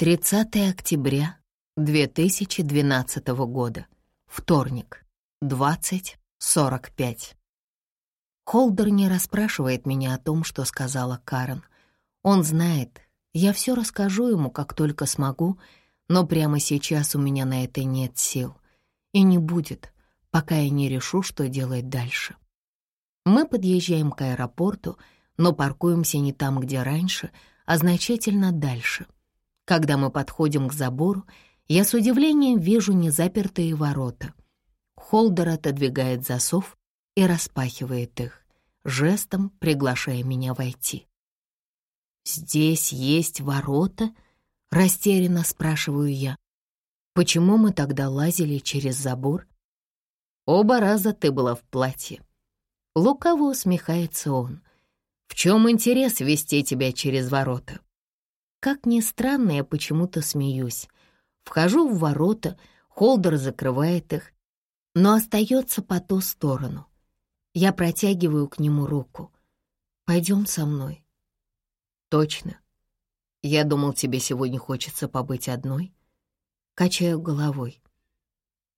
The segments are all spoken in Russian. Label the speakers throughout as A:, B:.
A: 30 октября 2012 года. Вторник. 20.45. Холдер не расспрашивает меня о том, что сказала Карен. Он знает, я все расскажу ему, как только смогу, но прямо сейчас у меня на это нет сил. И не будет, пока я не решу, что делать дальше. Мы подъезжаем к аэропорту, но паркуемся не там, где раньше, а значительно дальше. Когда мы подходим к забору, я с удивлением вижу незапертые ворота. Холдер отодвигает засов и распахивает их, жестом приглашая меня войти. «Здесь есть ворота?» — растерянно спрашиваю я. «Почему мы тогда лазили через забор?» «Оба раза ты была в платье». Лукаво усмехается он. «В чем интерес вести тебя через ворота?» Как ни странно, я почему-то смеюсь. Вхожу в ворота, Холдер закрывает их, но остается по ту сторону. Я протягиваю к нему руку. «Пойдем со мной». «Точно. Я думал, тебе сегодня хочется побыть одной». Качаю головой.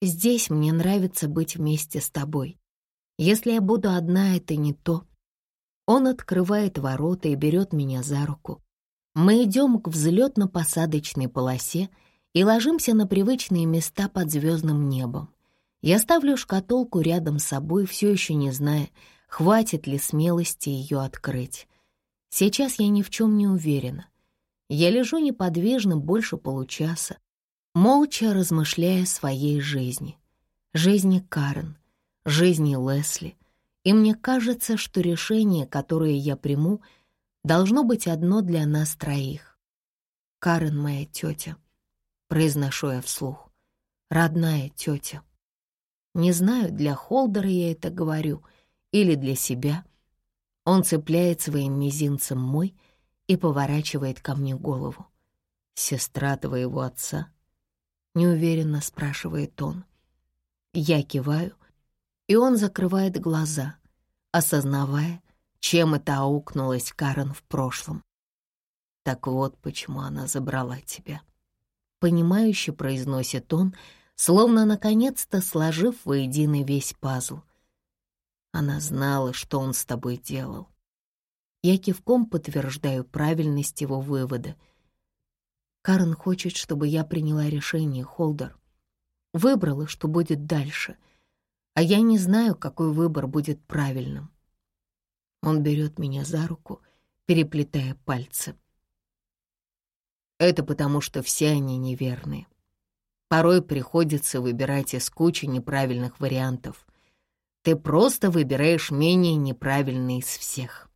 A: «Здесь мне нравится быть вместе с тобой. Если я буду одна, это не то». Он открывает ворота и берет меня за руку. Мы идем к взлетно-посадочной полосе и ложимся на привычные места под звездным небом. Я ставлю шкатулку рядом с собой, все еще не зная, хватит ли смелости ее открыть. Сейчас я ни в чем не уверена. Я лежу неподвижно больше получаса, молча размышляя о своей жизни. Жизни Карен, жизни Лесли. И мне кажется, что решение, которое я приму — должно быть одно для нас троих. Карен моя тетя, произношу я вслух, родная тетя. Не знаю, для Холдера я это говорю или для себя. Он цепляет своим мизинцем мой и поворачивает ко мне голову. «Сестра твоего отца?» — неуверенно спрашивает он. Я киваю, и он закрывает глаза, осознавая, чем это аукнулась Карен в прошлом. Так вот, почему она забрала тебя. Понимающе произносит он, словно наконец-то сложив воедино весь пазл. Она знала, что он с тобой делал. Я кивком подтверждаю правильность его вывода. Карен хочет, чтобы я приняла решение, Холдер. Выбрала, что будет дальше. А я не знаю, какой выбор будет правильным. Он берет меня за руку, переплетая пальцы. Это потому, что все они неверные. Порой приходится выбирать из кучи неправильных вариантов. Ты просто выбираешь менее неправильный из всех.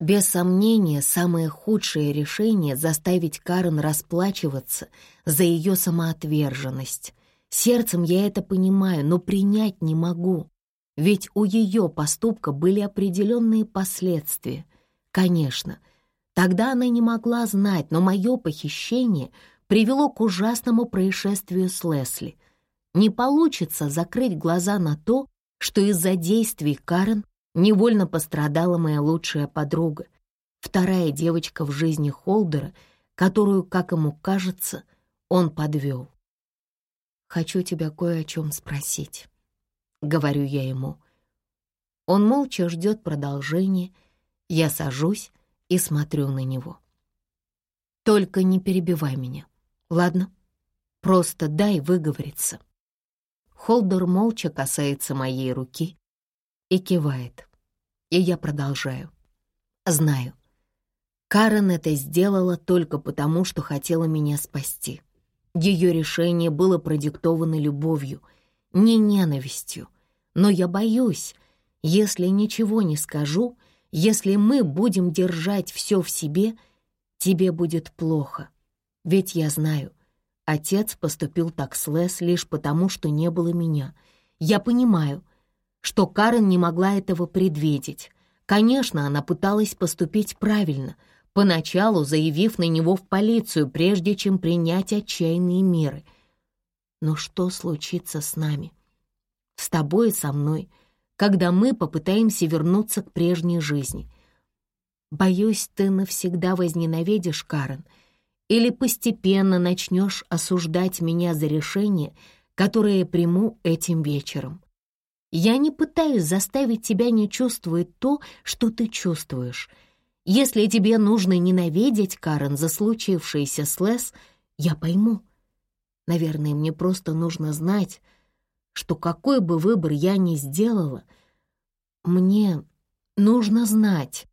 A: Без сомнения, самое худшее решение — заставить Карен расплачиваться за ее самоотверженность. Сердцем я это понимаю, но принять не могу. Ведь у ее поступка были определенные последствия. Конечно, тогда она не могла знать, но мое похищение привело к ужасному происшествию с Лесли. Не получится закрыть глаза на то, что из-за действий Карен невольно пострадала моя лучшая подруга, вторая девочка в жизни Холдера, которую, как ему кажется, он подвел. «Хочу тебя кое о чем спросить». — говорю я ему. Он молча ждет продолжения. Я сажусь и смотрю на него. Только не перебивай меня, ладно? Просто дай выговориться. Холдер молча касается моей руки и кивает. И я продолжаю. Знаю. Карен это сделала только потому, что хотела меня спасти. Ее решение было продиктовано любовью — не ненавистью. Но я боюсь, если ничего не скажу, если мы будем держать все в себе, тебе будет плохо. Ведь я знаю, отец поступил так с Лес лишь потому, что не было меня. Я понимаю, что Карен не могла этого предвидеть. Конечно, она пыталась поступить правильно, поначалу заявив на него в полицию, прежде чем принять отчаянные меры — но что случится с нами? С тобой и со мной, когда мы попытаемся вернуться к прежней жизни. Боюсь, ты навсегда возненавидишь Карен, или постепенно начнешь осуждать меня за решение, которое я приму этим вечером. Я не пытаюсь заставить тебя не чувствовать то, что ты чувствуешь. Если тебе нужно ненавидеть Карен за случившееся с Лес, я пойму. Наверное, мне просто нужно знать, что какой бы выбор я ни сделала, мне нужно знать.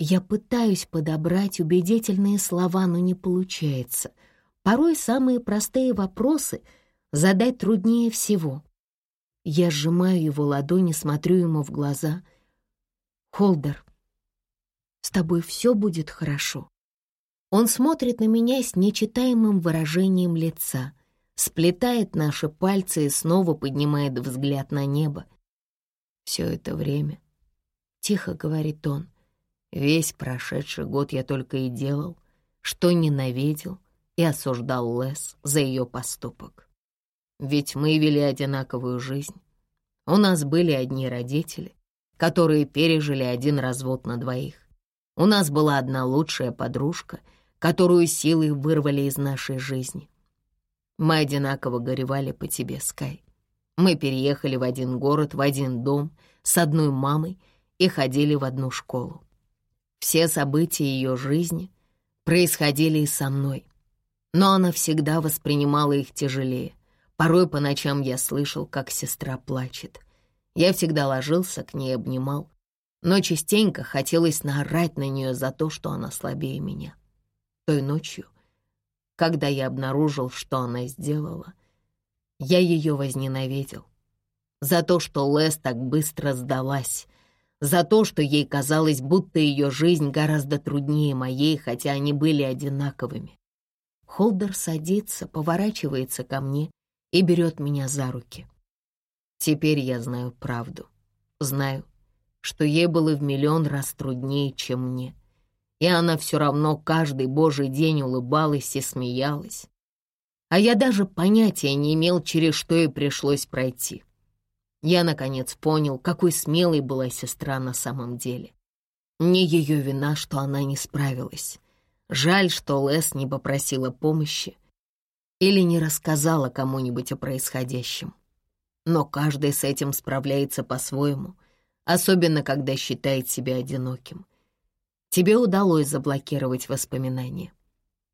A: Я пытаюсь подобрать убедительные слова, но не получается. Порой самые простые вопросы задать труднее всего. Я сжимаю его ладони, смотрю ему в глаза. «Холдер, с тобой все будет хорошо». Он смотрит на меня с нечитаемым выражением лица, сплетает наши пальцы и снова поднимает взгляд на небо. Все это время, — тихо говорит он, — весь прошедший год я только и делал, что ненавидел и осуждал Лес за ее поступок. Ведь мы вели одинаковую жизнь. У нас были одни родители, которые пережили один развод на двоих. У нас была одна лучшая подружка — которую силой вырвали из нашей жизни. Мы одинаково горевали по тебе, Скай. Мы переехали в один город, в один дом, с одной мамой и ходили в одну школу. Все события ее жизни происходили и со мной, но она всегда воспринимала их тяжелее. Порой по ночам я слышал, как сестра плачет. Я всегда ложился к ней, обнимал, но частенько хотелось наорать на нее за то, что она слабее меня. Той ночью, когда я обнаружил, что она сделала, я ее возненавидел. За то, что Лес так быстро сдалась, за то, что ей казалось, будто ее жизнь гораздо труднее моей, хотя они были одинаковыми. Холдер садится, поворачивается ко мне и берет меня за руки. Теперь я знаю правду. Знаю, что ей было в миллион раз труднее, чем мне и она все равно каждый божий день улыбалась и смеялась. А я даже понятия не имел, через что ей пришлось пройти. Я, наконец, понял, какой смелой была сестра на самом деле. Не ее вина, что она не справилась. Жаль, что Лес не попросила помощи или не рассказала кому-нибудь о происходящем. Но каждый с этим справляется по-своему, особенно когда считает себя одиноким. Тебе удалось заблокировать воспоминания.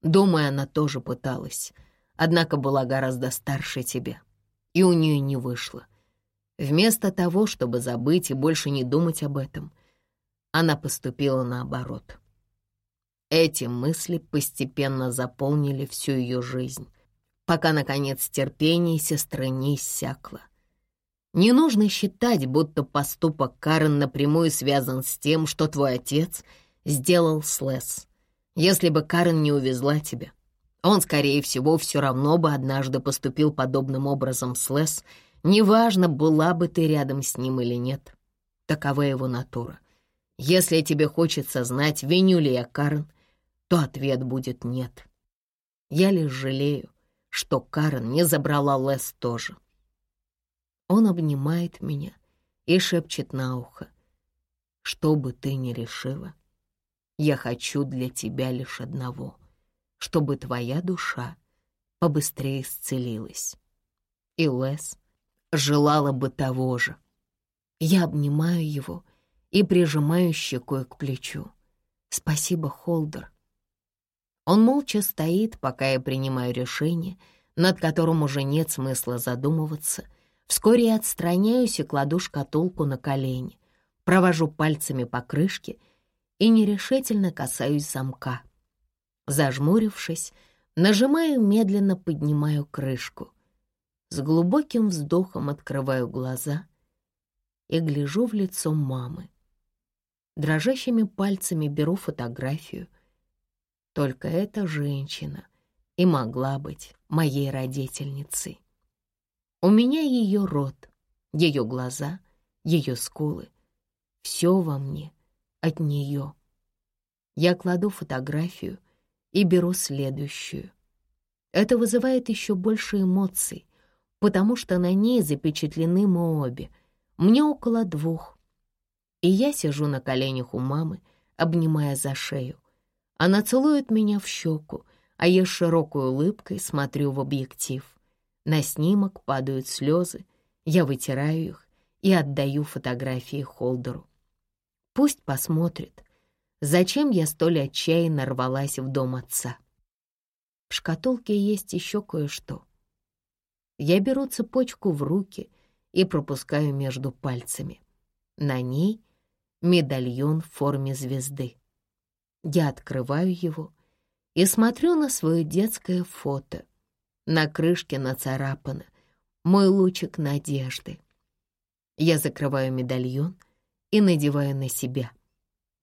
A: Думаю, она тоже пыталась, однако была гораздо старше тебя, и у нее не вышло. Вместо того, чтобы забыть и больше не думать об этом, она поступила наоборот. Эти мысли постепенно заполнили всю ее жизнь, пока, наконец, терпение сестры не иссякло. Не нужно считать, будто поступок Карен напрямую связан с тем, что твой отец — сделал Слэс. Если бы Карен не увезла тебя, он, скорее всего, все равно бы однажды поступил подобным образом с Лес, неважно, была бы ты рядом с ним или нет. Такова его натура. Если тебе хочется знать, виню ли я Карен, то ответ будет нет. Я лишь жалею, что Карен не забрала Лес тоже. Он обнимает меня и шепчет на ухо. Что бы ты ни решила, я хочу для тебя лишь одного, чтобы твоя душа побыстрее исцелилась. И Лес желала бы того же. Я обнимаю его и прижимаю щекой к плечу. Спасибо, Холдер. Он молча стоит, пока я принимаю решение, над которым уже нет смысла задумываться. Вскоре я отстраняюсь и кладу шкатулку на колени, провожу пальцами по крышке — и нерешительно касаюсь замка. Зажмурившись, нажимаю, медленно поднимаю крышку. С глубоким вздохом открываю глаза и гляжу в лицо мамы. Дрожащими пальцами беру фотографию. Только эта женщина и могла быть моей родительницей. У меня ее рот, ее глаза, ее скулы. Все во мне от нее. Я кладу фотографию и беру следующую. Это вызывает еще больше эмоций, потому что на ней запечатлены мы обе. Мне около двух. И я сижу на коленях у мамы, обнимая за шею. Она целует меня в щеку, а я с широкой улыбкой смотрю в объектив. На снимок падают слезы, я вытираю их и отдаю фотографии Холдеру. Пусть посмотрит, зачем я столь отчаянно рвалась в дом отца. В шкатулке есть еще кое-что. Я беру цепочку в руки и пропускаю между пальцами. На ней медальон в форме звезды. Я открываю его и смотрю на свое детское фото. На крышке нацарапано «Мой лучик надежды». Я закрываю медальон и надеваю на себя.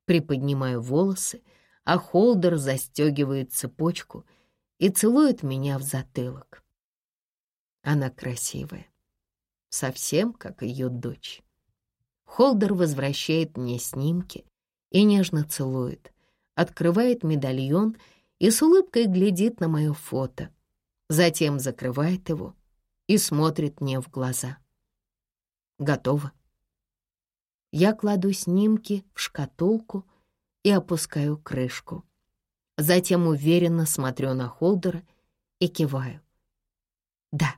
A: Приподнимаю волосы, а Холдер застегивает цепочку и целует меня в затылок. Она красивая, совсем как ее дочь. Холдер возвращает мне снимки и нежно целует, открывает медальон и с улыбкой глядит на мое фото, затем закрывает его и смотрит мне в глаза. Готово. Я кладу снимки в шкатулку и опускаю крышку. Затем уверенно смотрю на Холдера и киваю. Да,